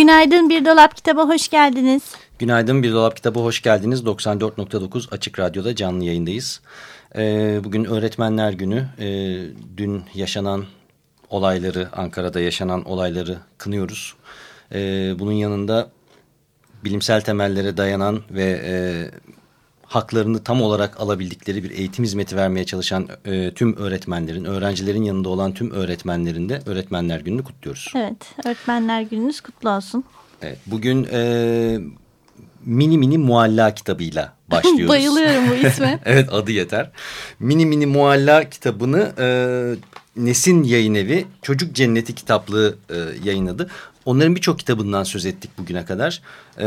Günaydın Bir Dolap Kitaba hoş geldiniz. Günaydın Bir Dolap Kitabı hoş geldiniz. 94.9 Açık Radyo'da canlı yayındayız. Ee, bugün Öğretmenler Günü. Ee, dün yaşanan olayları, Ankara'da yaşanan olayları kınıyoruz. Ee, bunun yanında bilimsel temellere dayanan ve e, haklarını tam olarak alabildikleri bir eğitim hizmeti vermeye çalışan e, tüm öğretmenlerin, öğrencilerin yanında olan tüm öğretmenlerin de Öğretmenler Günü'nü kutluyoruz. Evet, Öğretmenler Gününüz kutlu olsun. Evet, bugün e, Mini Mini Mualla kitabıyla başlıyoruz. Bayılıyorum bu isme. evet adı yeter. Mini Mini Mualla kitabını e, Nesin Yayın Evi Çocuk Cenneti kitaplığı e, yayınladı. Onların birçok kitabından söz ettik bugüne kadar. E,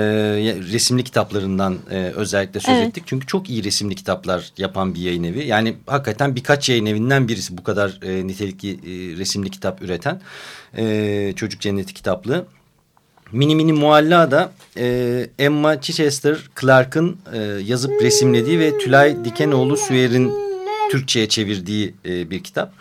resimli kitaplarından e, özellikle söz Evet. ettik. Çünkü çok iyi resimli kitaplar yapan bir yayın evi. Yani hakikaten birkaç yayın evinden birisi bu kadar e, nitelikli e, resimli kitap üreten e, Çocuk Cenneti kitaplığı. Mini Mini Mualla da e, Emma Chichester Clark'ın e, yazıp resimlediği ve Tülay Dikenoğlu Süer'in Türkçe'ye çevirdiği e, bir kitap.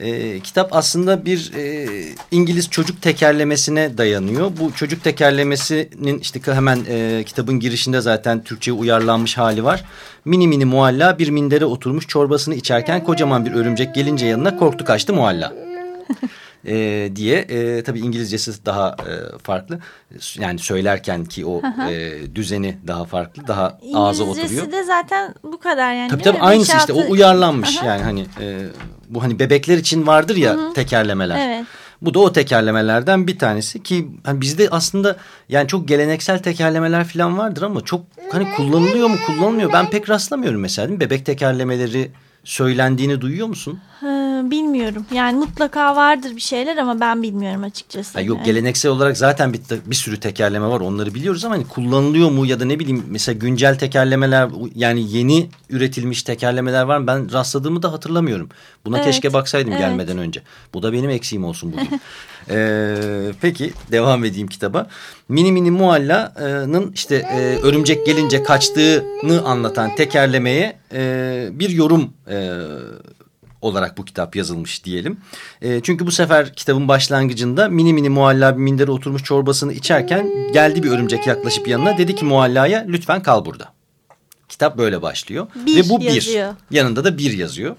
E, kitap aslında bir e, İngiliz çocuk tekerlemesine dayanıyor. Bu çocuk tekerlemesinin işte hemen e, kitabın girişinde zaten Türkçe'ye uyarlanmış hali var. Mini mini mualla bir mindere oturmuş çorbasını içerken kocaman bir örümcek gelince yanına korktu kaçtı mualla. e, diye e, tabii İngilizcesi daha e, farklı yani söylerken ki o e, düzeni daha farklı daha ağza oturuyor. İngilizcesi de zaten bu kadar yani. Tabii tabii aynısı işte o uyarlanmış yani hani e, bu hani bebekler için vardır ya tekerlemeler. Evet. Bu da o tekerlemelerden bir tanesi ki hani bizde aslında yani çok geleneksel tekerlemeler falan vardır ama çok hani kullanılıyor mu kullanılmıyor ben pek rastlamıyorum mesela değil mi? Bebek tekerlemeleri söylendiğini duyuyor musun? Hı, bilmiyorum. Yani mutlaka vardır bir şeyler ama ben bilmiyorum açıkçası. Ha, yok Evet. geleneksel olarak zaten bir, bir sürü tekerleme var onları biliyoruz ama hani kullanılıyor mu ya da ne bileyim mesela güncel tekerlemeler yani yeni üretilmiş tekerlemeler var mı? Ben rastladığımı da hatırlamıyorum. Buna Evet, keşke baksaydım evet. gelmeden önce. Bu da benim eksiğim olsun bugün. Ee, peki devam edeyim kitaba. Mini Mini Mualla'nın işte e, örümcek gelince kaçtığını anlatan tekerlemeye e, bir yorum e, olarak bu kitap yazılmış diyelim. E, çünkü bu sefer kitabın başlangıcında mini mini mualla bir mindere oturmuş çorbasını içerken geldi bir örümcek yaklaşıp yanına dedi ki muallaya lütfen kal burada. Kitap böyle başlıyor. Bir Ve bu bir. yazıyor. Yanında da bir yazıyor.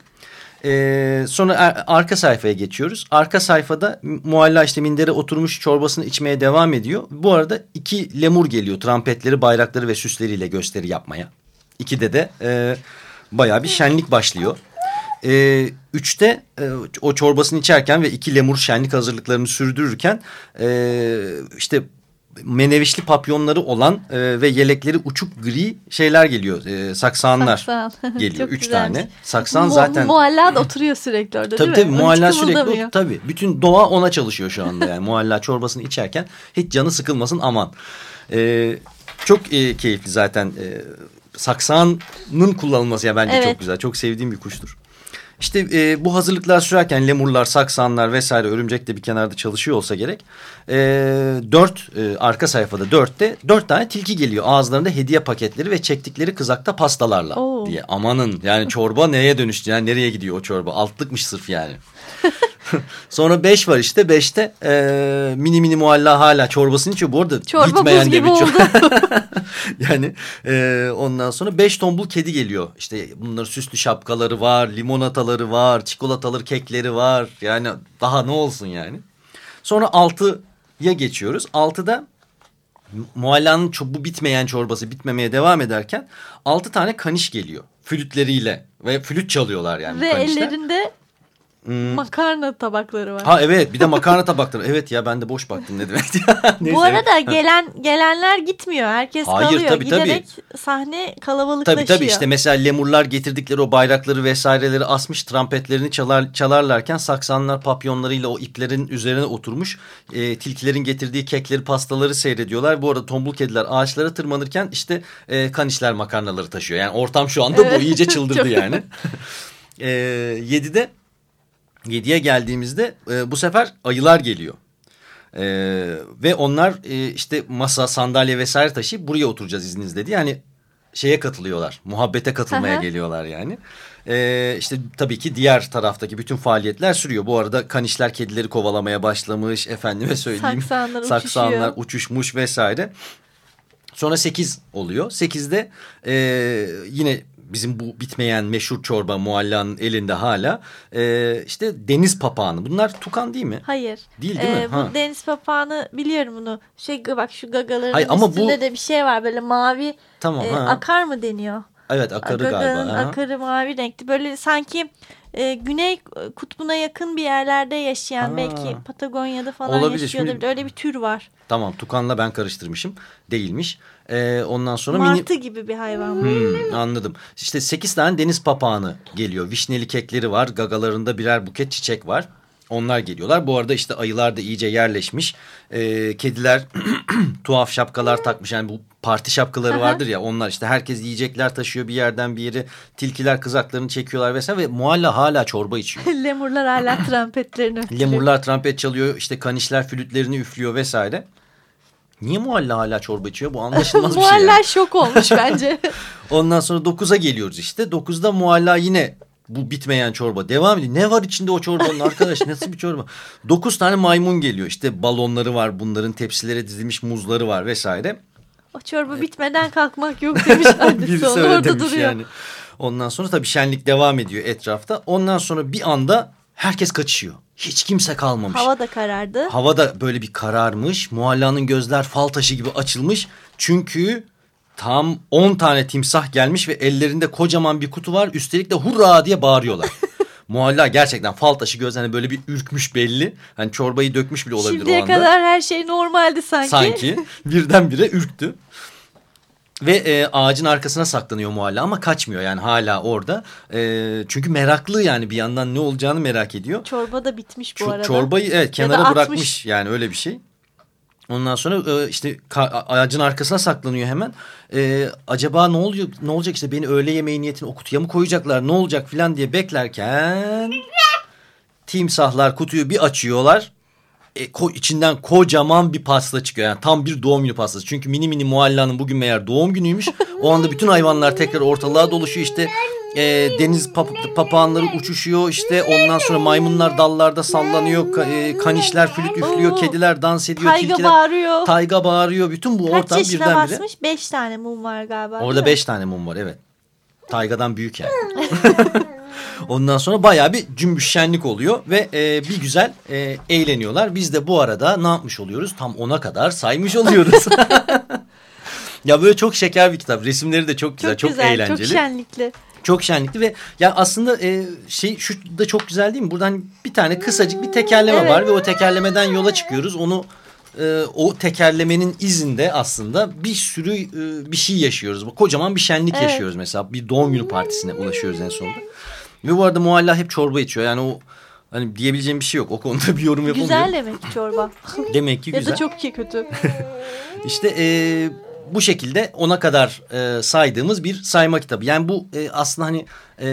Ee, sonra ar- arka sayfaya geçiyoruz. Arka sayfada mualla işte mindere oturmuş çorbasını içmeye devam ediyor. Bu arada iki lemur geliyor. Trampetleri, bayrakları ve süsleriyle gösteri yapmaya. İkide de e, bayağı bir şenlik başlıyor. E, üçte e, o çorbasını içerken ve iki lemur şenlik hazırlıklarını sürdürürken e, işte menevişli papyonları olan e, ve yelekleri uçuk gri şeyler geliyor. E, saksanlar Saksan. geliyor. Üç güzelmiş. tane. Saksan Mu- zaten... Mualla da oturuyor sürekli orada Tabii değil tabii mi? Hiç mualla sürekli tabii bütün doğa ona çalışıyor şu anda yani mualla çorbasını içerken hiç canı sıkılmasın aman. Ee, çok e, keyifli zaten e, saksanın kullanılması ya bence Evet. çok güzel çok sevdiğim bir kuştur. İşte e, bu hazırlıklar sürerken lemurlar, saksanlar vesaire örümcek de bir kenarda çalışıyor olsa gerek. E, dört e, arka sayfada dörtte dört tane tilki geliyor. Ağızlarında hediye paketleri ve çektikleri kızakta pastalarla Oo. diye. Amanın yani çorba neye dönüştü yani nereye gidiyor o çorba? Altlıkmış sırf yani. Sonra beş var işte beşte e, mini mini mualla hala çorbasını içiyor. Bu arada Çorba bitmeyen de gibi bir oldu. yani e, ondan sonra beş tombul kedi geliyor. İşte bunların süslü şapkaları var, limonataları var, çikolataları, kekleri var. Yani daha ne olsun yani. Sonra altıya geçiyoruz. Altıda Mualla'nın ço- bu bitmeyen çorbası bitmemeye devam ederken altı tane kaniş geliyor. Flütleriyle ve flüt çalıyorlar yani Ve kanişler. ellerinde Makarna tabakları var. Ha evet bir de makarna tabakları. Evet ya ben de boş baktım ne demek. Neyse. Bu arada gelen gelenler gitmiyor. Herkes Hayır, kalıyor. tabii, tabii. Giderek sahne kalabalıklaşıyor. Tabii tabii işte mesela lemurlar getirdikleri o bayrakları vesaireleri asmış trampetlerini çalar, çalarlarken saksanlar papyonlarıyla o iplerin üzerine oturmuş e, tilkilerin getirdiği kekleri pastaları seyrediyorlar. Bu arada tombul kediler ağaçlara tırmanırken işte e, kanişler makarnaları taşıyor. Yani ortam şu anda bu iyice çıldırdı yani. e, 7'de 7'ye geldiğimizde e, bu sefer ayılar geliyor. Ee, ve onlar e, işte masa, sandalye vesaire taşıyıp buraya oturacağız izninizle diye. Yani şeye katılıyorlar. Muhabbete katılmaya geliyorlar yani. Ee, işte tabii ki diğer taraftaki bütün faaliyetler sürüyor. Bu arada kanişler kedileri kovalamaya başlamış. Efendime söyleyeyim. Saksanlar Saksanlar uçuşmuş vesaire. Sonra 8 oluyor. 8'de e, yine bizim bu bitmeyen meşhur çorba muallanın elinde hala e, işte deniz papağanı. Bunlar tukan değil mi? Hayır. Değil, değil mi? Ee, Ha. Bu deniz papağanı biliyorum bunu. Şey bak şu gagaların Hayır, ama bu- üstünde de bir şey var böyle mavi. Tamam. e, ha. akar mı deniyor? Evet akarı Gaganın galiba. akarı mavi renkli. Böyle sanki e, güney kutbuna yakın bir yerlerde yaşayan Ha. belki Patagonya'da falan Olabilir. yaşıyordur. Şimdi- Öyle bir tür var. Tamam tukanla ben karıştırmışım. Değilmiş. Ee, ondan sonra mini... Martı gibi bir hayvan. Hmm, anladım. İşte 8 tane deniz papağanı geliyor. Vişneli kekleri var. Gagalarında birer buket çiçek var. Onlar geliyorlar. Bu arada işte ayılar da iyice yerleşmiş. Ee, kediler tuhaf şapkalar takmış. Yani bu parti şapkaları vardır ya onlar işte herkes yiyecekler taşıyor bir yerden bir yere. Tilkiler kızaklarını çekiyorlar vesaire ve mualla hala çorba içiyor. Lemurlar hala trompetlerini öttürüyor. Lemurlar trompet çalıyor işte kanişler flütlerini üflüyor vesaire. Niye mualla hala çorba içiyor? Bu anlaşılmaz bir şey. Yani. şok olmuş bence. Ondan sonra 9'a geliyoruz işte. 9'da mualla yine bu bitmeyen çorba devam ediyor. Ne var içinde o çorbanın arkadaş nasıl bir çorba? 9 tane maymun geliyor işte balonları var bunların tepsilere dizilmiş muzları var vesaire. o çorba bitmeden kalkmak yok demiş annesi. Onu orada demiş duruyor. yani. Ondan sonra tabii şenlik devam ediyor etrafta. Ondan sonra bir anda herkes kaçışıyor. Hiç kimse kalmamış. Hava da karardı. Hava da böyle bir kararmış. Muhallanın gözler fal taşı gibi açılmış. Çünkü tam 10 tane timsah gelmiş ve ellerinde kocaman bir kutu var. Üstelik de hurra diye bağırıyorlar. Muhalla gerçekten fal taşı gözlerine böyle bir ürkmüş belli. Hani çorbayı dökmüş bile olabilir o Şimdiye anda. kadar her şey normaldi sanki. Sanki birdenbire ürktü. Ve e, ağacın arkasına saklanıyor Muhalla ama kaçmıyor yani hala orada. E, çünkü meraklı yani bir yandan ne olacağını merak ediyor. Çorba da bitmiş bu Ço- arada. Çorbayı evet kenara atmış. bırakmış yani öyle bir şey. Ondan sonra e, işte ağacın arkasına saklanıyor hemen. E, acaba ne oluyor ne olacak işte beni öğle yemeği niyetine o kutuya mı koyacaklar ne olacak filan diye beklerken timsahlar kutuyu bir açıyorlar. E, ko- içinden kocaman bir pasta çıkıyor. Yani tam bir doğum günü pastası. Çünkü mini mini muallanın bugün meğer doğum günüymüş. O anda bütün hayvanlar tekrar ortalığa doluşuyor. İşte e, deniz pap- papağanları uçuşuyor. İşte ondan sonra maymunlar dallarda sallanıyor. Ka- e, kanişler flüt üflüyor. Oo. Kediler dans ediyor. Tayga tilkiler bağırıyor. tayga bağırıyor. Bütün bu Kaç ortam yaşına birdenbire. basmış? Beş tane mum var galiba. Orada beş tane mum var evet. Taygadan büyük yani. Ondan sonra bayağı bir cümbüş şenlik oluyor ve e, bir güzel e, eğleniyorlar. Biz de bu arada ne yapmış oluyoruz? Tam ona kadar saymış oluyoruz. ya böyle çok şeker bir kitap. Resimleri de çok güzel, Çok, çok, güzel, eğlenceli. çok şenlikli. Çok şenlikli ve ya aslında e, şey şu da çok güzel değil mi? Buradan bir tane kısacık bir tekerleme Evet. var ve o tekerlemeden yola çıkıyoruz. Onu e, o tekerlemenin izinde aslında bir sürü e, bir şey yaşıyoruz. Kocaman bir şenlik Evet. yaşıyoruz mesela. Bir doğum günü partisine ulaşıyoruz en sonunda. Ve bu arada Mualla hep çorba içiyor. Yani o hani diyebileceğim bir şey yok. O konuda bir yorum yapamıyorum. Güzel demek ki çorba. Demek ki ya güzel. da çok iyi kötü. İşte e, bu şekilde ona kadar e, saydığımız bir sayma kitabı. Yani bu e, aslında hani e,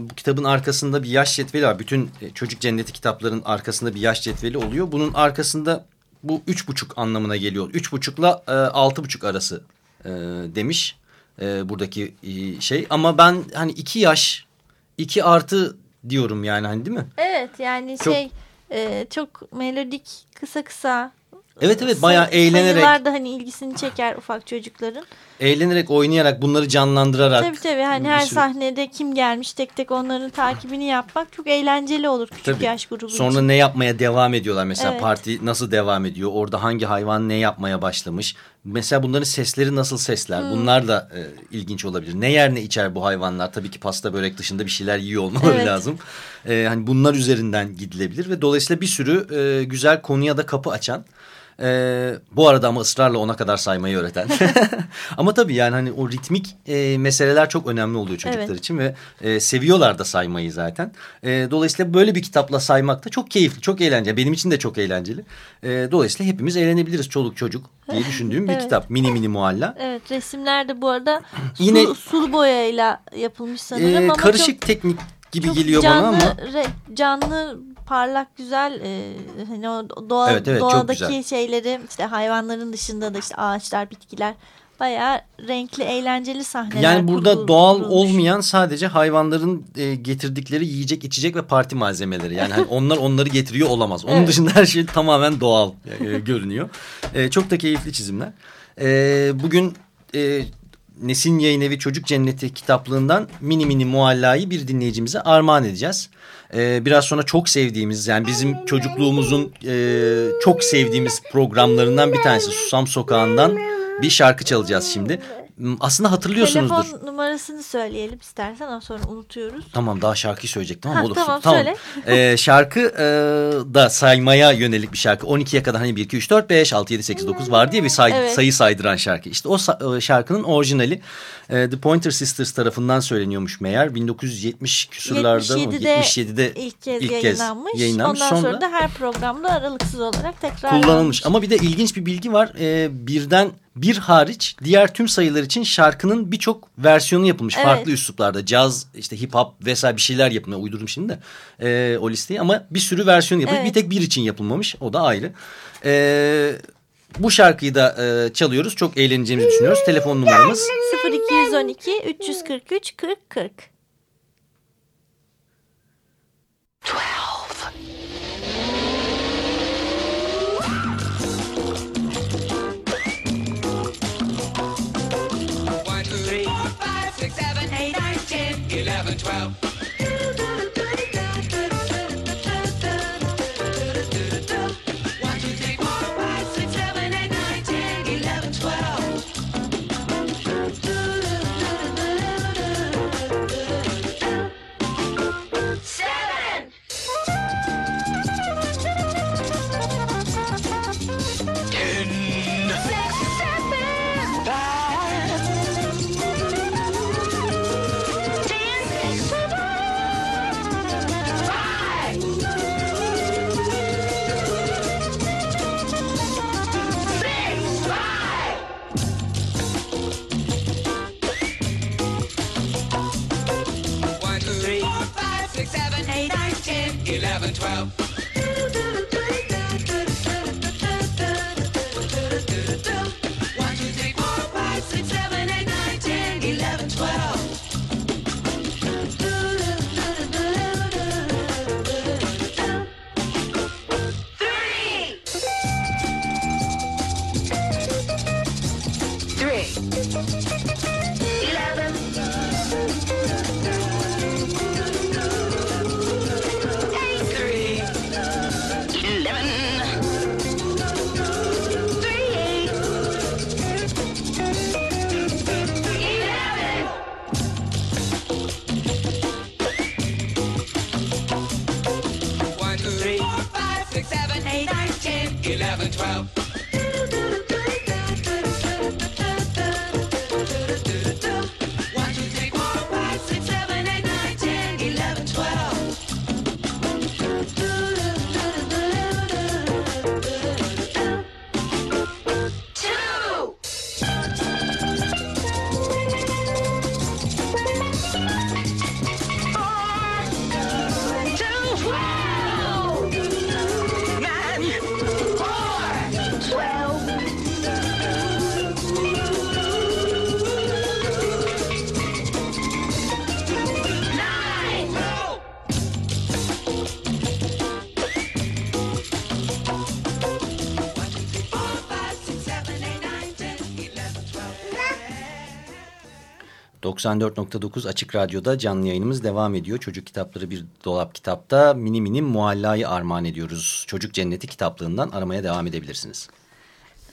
bu kitabın arkasında bir yaş cetveli var. Bütün e, çocuk cenneti kitapların arkasında bir yaş cetveli oluyor. Bunun arkasında bu üç buçuk anlamına geliyor. Üç buçukla e, altı buçuk arası e, demiş e, buradaki e, şey. Ama ben hani iki yaş iki artı diyorum yani hani değil mi? Evet yani Çok- şey e, çok melodik kısa kısa Evet evet bayağı eğlenerek Sayılar da hani ilgisini çeker ufak çocukların. eğlenerek oynayarak bunları canlandırarak Tabii tabii hani her sürü- sahnede kim gelmiş tek tek onların takibini yapmak çok eğlenceli olur küçük Tabii. yaş grubu Sonra için. ne yapmaya devam ediyorlar mesela Evet. parti nasıl devam ediyor orada hangi hayvan ne yapmaya başlamış mesela bunların sesleri nasıl sesler Hmm. bunlar da e, ilginç olabilir ne yer ne içer bu hayvanlar tabii ki pasta börek dışında bir şeyler yiyor olmaları Evet. lazım E, hani bunlar üzerinden gidilebilir ve dolayısıyla bir sürü e, güzel konuya da kapı açan e, bu arada ama ısrarla ona kadar saymayı öğreten ama tabii yani hani o ritmik e, meseleler çok önemli oluyor çocuklar Evet. için ve e, seviyorlar da saymayı zaten. E, dolayısıyla böyle bir kitapla saymak da çok keyifli, çok eğlenceli. Benim için de çok eğlenceli. E, dolayısıyla hepimiz eğlenebiliriz çoluk çocuk diye düşündüğüm bir Evet. kitap. Mini mini mualla. Evet resimler de bu arada Yine- sulu, sulu boyayla yapılmış sanırım E, ama karışık teknik gibi çok, çok geliyor canlı, bana ama re- canlı parlak güzel e, hani o doğa, Evet, evet, doğadaki şeyleri işte hayvanların dışında da işte ağaçlar bitkiler bayağı renkli eğlenceli sahneler yani burada kurgu- doğal kurulmuş. olmayan sadece hayvanların e, getirdikleri yiyecek içecek ve parti malzemeleri. Yani hani onlar onları getiriyor olamaz. Onun Evet. dışında her şey tamamen doğal e, görünüyor. E, çok da keyifli çizimler. E, bugün e, Nesin Yayın Evi Çocuk Cenneti kitaplığından mini mini muallayı bir dinleyicimize armağan edeceğiz. E, biraz sonra çok sevdiğimiz yani bizim çocukluğumuzun e, çok sevdiğimiz programlarından bir tanesi Susam Sokağı'ndan bir şarkı çalacağız şimdi. M, Aslında hatırlıyorsunuzdur. Telefon numarasını söyleyelim istersen ama sonra unutuyoruz. Tamam daha şarkıyı söyleyecektim ama Ha, olur. tamam, söyle. Ee, şarkı e, da saymaya yönelik bir şarkı. 12'ye kadar hani 1, 2, 3, 4, 5, 6, 7, 8, 9 var diye bir say- Evet. sayı saydıran şarkı. İşte o e, şarkının orijinali e, The Pointer Sisters tarafından söyleniyormuş meğer. 1970 küsurlarda mı? 77'de 77'de ilk kez ilk kez yayınlanmış. yayınlanmış. Ondan Sonra sonra, da her programda aralıksız olarak tekrar kullanılmış. Ama bir de ilginç bir bilgi var. Ee, birden bir hariç diğer tüm sayılar için şarkının birçok versiyonu yapılmış. Evet. Farklı üsluplarda. Caz, işte hip hop vesaire bir şeyler yapılmış. Uydurdum şimdi de ee, o listeyi. Ama bir sürü versiyon yapılmış. Evet. Bir tek bir için yapılmamış. O da ayrı. Ee, bu şarkıyı da e, çalıyoruz. Çok eğleneceğimizi düşünüyoruz. Telefon numaramız 0212 343 40 40. One, six, seven, eight, nine, ten, eleven, twelve. 94.9 Açık Radyo'da canlı yayınımız devam ediyor. Çocuk kitapları bir dolap kitapta mini mini muallayı armağan ediyoruz. Çocuk Cenneti kitaplığından aramaya devam edebilirsiniz.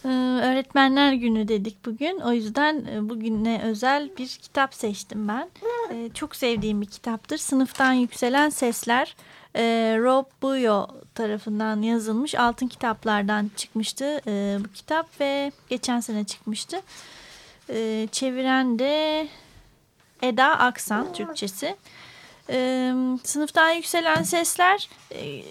Ee, Öğretmenler günü dedik bugün. O yüzden e, bugüne özel bir kitap seçtim ben. Ee, Çok sevdiğim bir kitaptır. Sınıftan Yükselen Sesler. Ee, Rob Buyo tarafından yazılmış. Altın kitaplardan çıkmıştı e, bu kitap ve geçen sene çıkmıştı. Ee, Çeviren de Eda Aksan Türkçesi. Ee, sınıftan yükselen sesler e,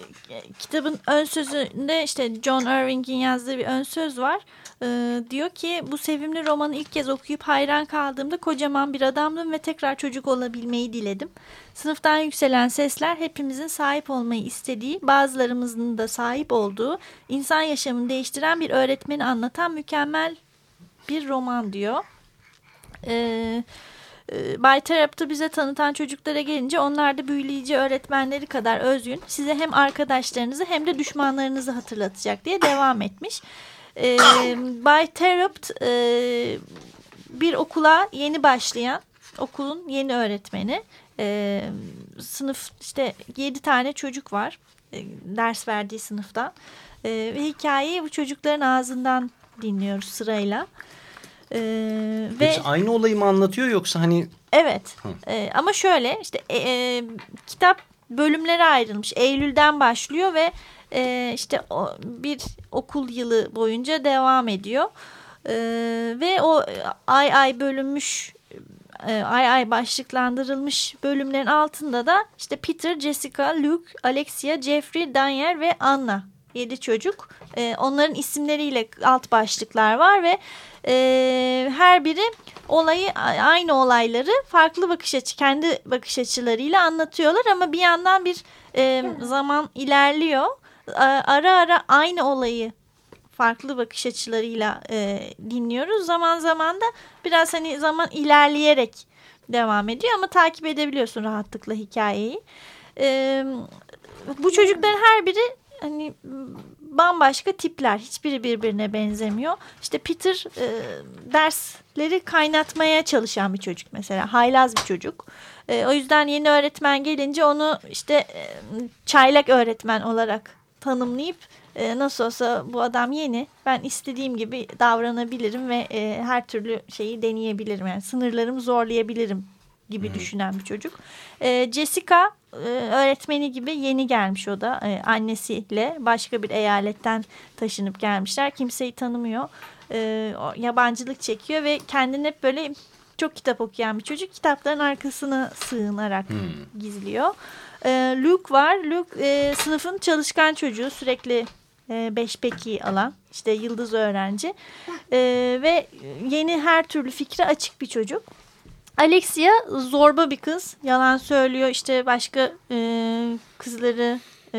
kitabın ön sözünde işte John Irving'in yazdığı bir ön söz var. Ee, diyor ki bu sevimli romanı ilk kez okuyup hayran kaldığımda kocaman bir adamdım ve tekrar çocuk olabilmeyi diledim. Sınıftan yükselen sesler hepimizin sahip olmayı istediği, bazılarımızın da sahip olduğu, insan yaşamını değiştiren bir öğretmeni anlatan mükemmel bir roman diyor. Ee, e, Bay Terap'tı bize tanıtan çocuklara gelince onlar da büyüleyici öğretmenleri kadar özgün. Size hem arkadaşlarınızı hem de düşmanlarınızı hatırlatacak diye devam etmiş. Ee, Bay Terapt e, bir okula yeni başlayan okulun yeni öğretmeni. Ee, sınıf işte yedi tane çocuk var e, ders verdiği sınıfta. Ee, ve hikayeyi bu çocukların ağzından dinliyoruz sırayla. Ee, ve Hepsi aynı olayı mı anlatıyor yoksa hani Evet Ee, ama şöyle işte e, e, kitap bölümlere ayrılmış. Eylül'den başlıyor ve e, işte o, bir okul yılı boyunca devam ediyor. Ee, ve o e, ay ay bölünmüş e, ay ay başlıklandırılmış bölümlerin altında da işte Peter, Jessica, Luke, Alexia, Jeffrey, Daniel ve Anna yedi çocuk. E, onların isimleriyle alt başlıklar var ve e, her biri olayı aynı olayları farklı bakış açı kendi bakış açılarıyla anlatıyorlar ama bir yandan bir e, zaman ilerliyor. Ara ara aynı olayı farklı bakış açılarıyla e, dinliyoruz. Zaman zaman da biraz hani zaman ilerleyerek devam ediyor ama takip edebiliyorsun rahatlıkla hikayeyi. E, bu çocukların her biri hani bambaşka tipler. Hiçbiri birbirine benzemiyor. İşte Peter e, dersleri kaynatmaya çalışan bir çocuk mesela. Haylaz bir çocuk. E, o yüzden yeni öğretmen gelince onu işte e, çaylak öğretmen olarak tanımlayıp e, nasıl olsa bu adam yeni. Ben istediğim gibi davranabilirim ve e, her türlü şeyi deneyebilirim. Yani sınırlarımı zorlayabilirim gibi düşünen bir çocuk. E, Jessica öğretmeni gibi yeni gelmiş o da e, annesiyle başka bir eyaletten taşınıp gelmişler. Kimseyi tanımıyor. E, yabancılık çekiyor ve kendini hep böyle çok kitap okuyan bir çocuk. Kitapların arkasına sığınarak gizliyor. E, Luke var. Luke e, sınıfın çalışkan çocuğu sürekli e, beş peki alan işte yıldız öğrenci E, ve yeni her türlü fikre açık bir çocuk. Alexia zorba bir kız. Yalan söylüyor. işte başka e, kızları e,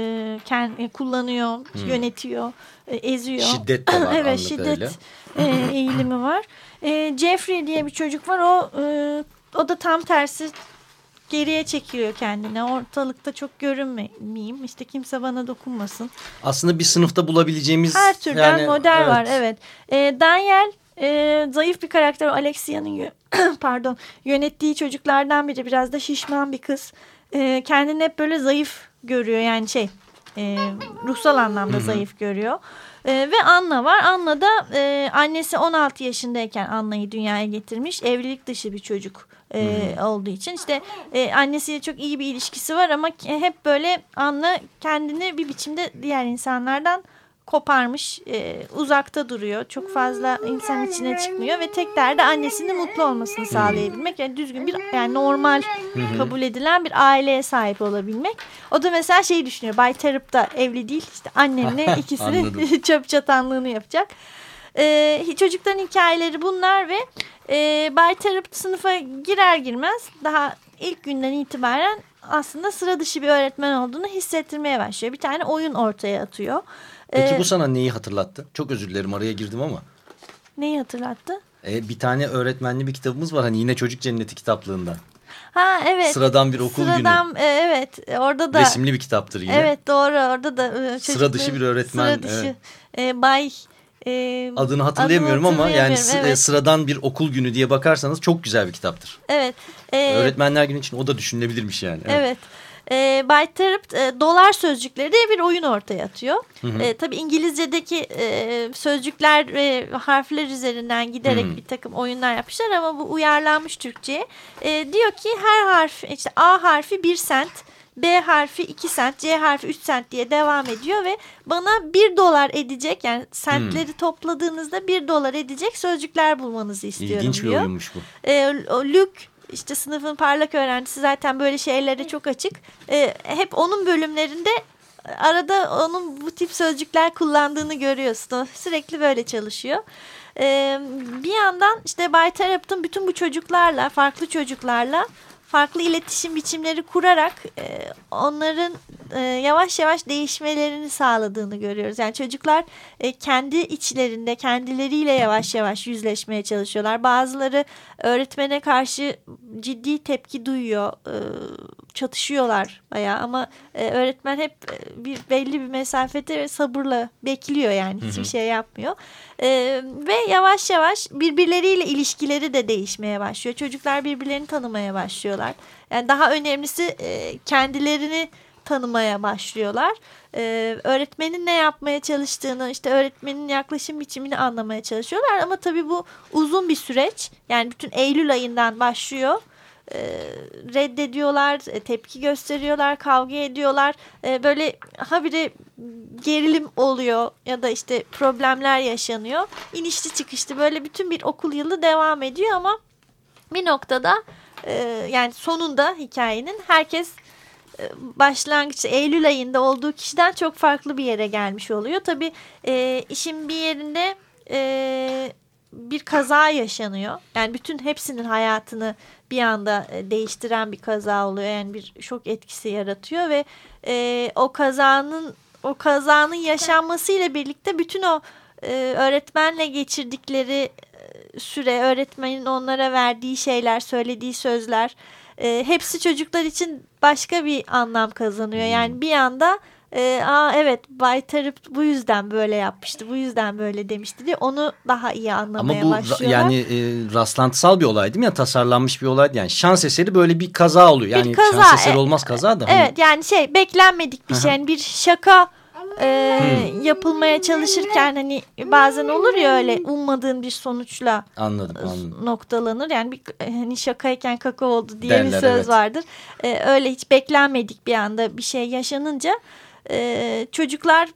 kend- kullanıyor, yönetiyor, e, eziyor. Şiddet de var evet, şiddet e, eğilimi var. E, Jeffrey diye bir çocuk var. O e, o da tam tersi geriye çekiyor kendini. Ortalıkta çok görünmeyeyim. İşte kimse bana dokunmasın. aslında bir sınıfta bulabileceğimiz Her türden yani, model evet. var. Evet. E, Daniel e, zayıf bir karakter. Alexia'nın pardon yönettiği çocuklardan biri. Biraz da şişman bir kız. E, kendini hep böyle zayıf görüyor. Yani şey e, ruhsal anlamda zayıf görüyor. E, ve Anna var. Anna da e, annesi 16 yaşındayken Anna'yı dünyaya getirmiş. Evlilik dışı bir çocuk e, olduğu için. işte e, annesiyle çok iyi bir ilişkisi var ama hep böyle Anna kendini bir biçimde diğer insanlardan koparmış, e, uzakta duruyor. Çok fazla insan içine çıkmıyor ve tek derdi annesinin mutlu olmasını sağlayabilmek. Yani düzgün bir yani normal kabul edilen bir aileye sahip olabilmek. O da mesela şeyi düşünüyor. Bay Terup da evli değil. İşte annemle ikisi Anladım. çöp çatanlığını yapacak. E, çocukların hikayeleri bunlar ve e, Bay Terup sınıfa girer girmez daha ilk günden itibaren aslında sıra dışı bir öğretmen olduğunu hissettirmeye başlıyor. Bir tane oyun ortaya atıyor. Peki Ee, bu sana neyi hatırlattı? Çok özür dilerim araya girdim ama. Neyi hatırlattı? E, bir tane öğretmenli bir kitabımız var hani yine Çocuk Cenneti kitaplığından. Ha evet. Sıradan bir okul Sıradan, e, evet orada da. Resimli bir kitaptır yine. Evet doğru orada da. e, Sıra dışı bir öğretmen, Sıra dışı. evet. E, Bay e, Adını hatırlayamıyorum ama yani sı- evet. sıradan bir okul günü diye bakarsanız çok güzel bir kitaptır. Evet. E, Öğretmenler günü için o da düşünülebilirmiş yani. Evet. E, By Taript e, dolar sözcükleri diye bir oyun ortaya atıyor. E, tabii İngilizce'deki e, sözcükler ve harfler üzerinden giderek Hı. bir takım oyunlar yapmışlar ama bu uyarlanmış Türkçe'ye. E, diyor ki her harf işte A harfi 1 sent, B harfi 2 sent, C harfi 3 sent diye devam ediyor ve bana 1 dolar edecek yani sentleri topladığınızda 1 dolar edecek sözcükler bulmanızı istiyorum İlginç bir diyor. oyunmuş bu. E, Luke işte sınıfın parlak öğrencisi zaten böyle şeylere çok açık. E, hep onun bölümlerinde arada onun bu tip sözcükler kullandığını görüyorsun. O sürekli böyle çalışıyor. E, bir yandan işte Bay Terap'tın bütün bu çocuklarla, farklı çocuklarla farklı iletişim biçimleri kurarak e, onların e, yavaş yavaş değişmelerini sağladığını görüyoruz. Yani çocuklar e, kendi içlerinde kendileriyle yavaş yavaş yüzleşmeye çalışıyorlar. Bazıları öğretmene karşı ciddi tepki duyuyor, e, çatışıyorlar bayağı ama e, öğretmen hep e, bir belli bir mesafede ve sabırla bekliyor yani hiçbir şey yapmıyor. E, ve yavaş yavaş birbirleriyle ilişkileri de değişmeye başlıyor. Çocuklar birbirlerini tanımaya başlıyorlar. Yani daha önemlisi e, kendilerini tanımaya başlıyorlar. Ee, öğretmenin ne yapmaya çalıştığını, işte öğretmenin yaklaşım biçimini anlamaya çalışıyorlar. Ama tabii bu uzun bir süreç. Yani bütün Eylül ayından başlıyor. Ee, reddediyorlar, e, tepki gösteriyorlar, kavga ediyorlar. Ee, böyle habire gerilim oluyor ya da işte problemler yaşanıyor. İnişli çıkışlı böyle bütün bir okul yılı devam ediyor ama bir noktada e, yani sonunda hikayenin herkes e, başlangıç Eylül ayında olduğu kişiden çok farklı bir yere gelmiş oluyor. Tabii e, işin bir yerinde e, bir kaza yaşanıyor. Yani bütün hepsinin hayatını bir anda e, değiştiren bir kaza oluyor. Yani bir şok etkisi yaratıyor ve e, o kazanın o kazanın yaşanmasıyla birlikte bütün o e, öğretmenle geçirdikleri e, süre, öğretmenin onlara verdiği şeyler, söylediği sözler e, hepsi çocuklar için başka bir anlam kazanıyor. Yani bir anda e, aa evet Bay Tarıp bu yüzden böyle yapmıştı, bu yüzden böyle demişti diye onu daha iyi anlamaya Ama bu başlıyorlar. yani e, rastlantısal bir olay değil mi? Yani tasarlanmış bir olay. Yani şans eseri böyle bir kaza oluyor. Yani bir kaza. şans eseri e, olmaz kaza da. hani- Evet yani şey beklenmedik bir şey. Yani bir şaka e, yapılmaya çalışırken hani bazen olur ya öyle ummadığın bir sonuçla Anladım anladım. noktalanır. Yani bir hani şakayken kaka oldu diye bir Derler, söz evet. vardır. Ee, öyle hiç beklenmedik bir anda bir şey yaşanınca e, çocuklar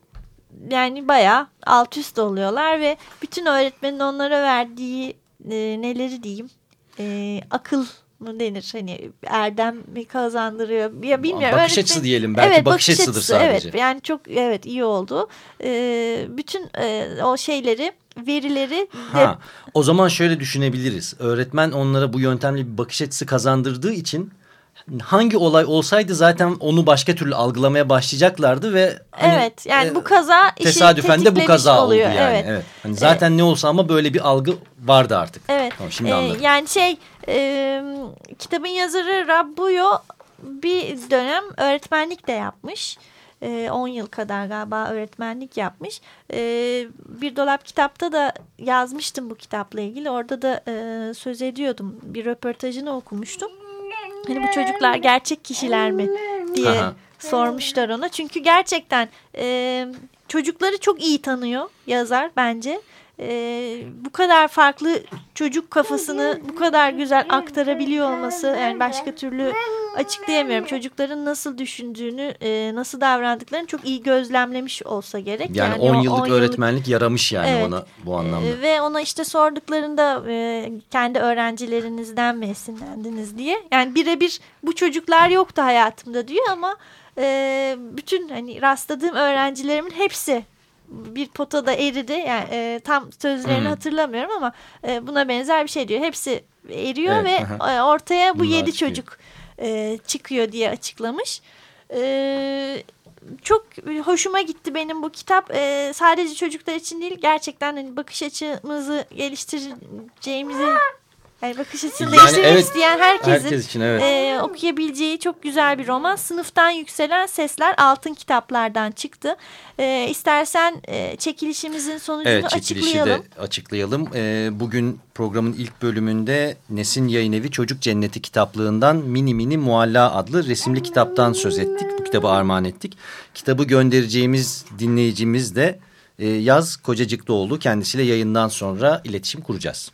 yani bayağı alt üst oluyorlar ve bütün öğretmenin onlara verdiği e, neleri diyeyim e, akıl mı denir hani erdem mi kazandırıyor ya bilmiyorum. Bakış Öğretmen- açısı diyelim. Belki bakış açısıdır sadece. Evet yani çok evet iyi oldu. Ee, bütün e, o şeyleri verileri de Ha, o zaman şöyle düşünebiliriz. Öğretmen onlara bu yöntemle bir bakış açısı kazandırdığı için hangi olay olsaydı zaten onu başka türlü algılamaya başlayacaklardı ve hani, Evet yani e, bu kaza işi tesadüfen de bu kaza oluyor. oldu yani. Evet. Evet. Hani zaten ne olsa ama böyle bir algı vardı artık. Evet. Tamam, şimdi Ee, anladım. yani şey e, kitabın yazarı Rabbuyo bir dönem öğretmenlik de yapmış. E, 10 yıl kadar galiba öğretmenlik yapmış. E, bir dolap kitapta da yazmıştım bu kitapla ilgili. Orada da e, söz ediyordum. Bir röportajını okumuştum. Hani bu çocuklar gerçek kişiler mi diye Aha. sormuşlar ona. Çünkü gerçekten e, çocukları çok iyi tanıyor yazar bence. E, bu kadar farklı çocuk kafasını bu kadar güzel aktarabiliyor olması yani başka türlü açıklayamıyorum. Çocukların nasıl düşündüğünü, e, nasıl davrandıklarını çok iyi gözlemlemiş olsa gerek. Yani o 10 on yıllık öğretmenlik yaramış yani Evet. ona bu anlamda. ee, ve ona işte sorduklarında e, kendi öğrencilerinizden mi esinlendiniz diye. Yani birebir bu çocuklar yoktu hayatımda diyor ama e, bütün hani rastladığım öğrencilerimin hepsi bir potada eridi. Yani e, tam sözlerini Hmm. hatırlamıyorum ama e, buna benzer bir şey diyor. Hepsi eriyor Evet, ve aha. e, ortaya bu Bunlar yedi çıkıyor. çocuk e, çıkıyor diye açıklamış. E, çok hoşuma gitti benim bu kitap. E, sadece çocuklar için değil gerçekten hani bakış açımızı geliştireceğimizi Yani bakış Yani değiştirmek evet, isteyen herkesin herkes için, evet. e, okuyabileceği çok güzel bir roman. Sınıftan Yükselen Sesler altın kitaplardan çıktı. E, istersen e, çekilişimizin sonucunu Evet çekilişi açıklayalım. de açıklayalım. Ee, bugün programın ilk bölümünde Nesin Yayın Evi Çocuk Cenneti kitaplığından Mini Mini Mualla adlı resimli kitaptan söz ettik. Bu kitabı armağan ettik. Kitabı göndereceğimiz dinleyicimiz de e, Yaz Kocacıklıoğlu. Kendisiyle yayından sonra iletişim kuracağız.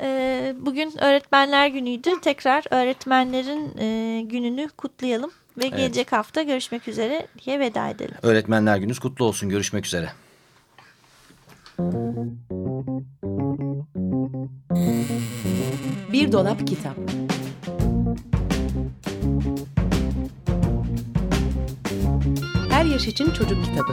E, bugün öğretmenler günüydü. Tekrar öğretmenlerin e, gününü kutlayalım. Ve gelecek hafta görüşmek üzere diye veda edelim. Öğretmenler gününüz kutlu olsun. Görüşmek üzere. Bir dolap kitap. Her yaş için çocuk kitabı.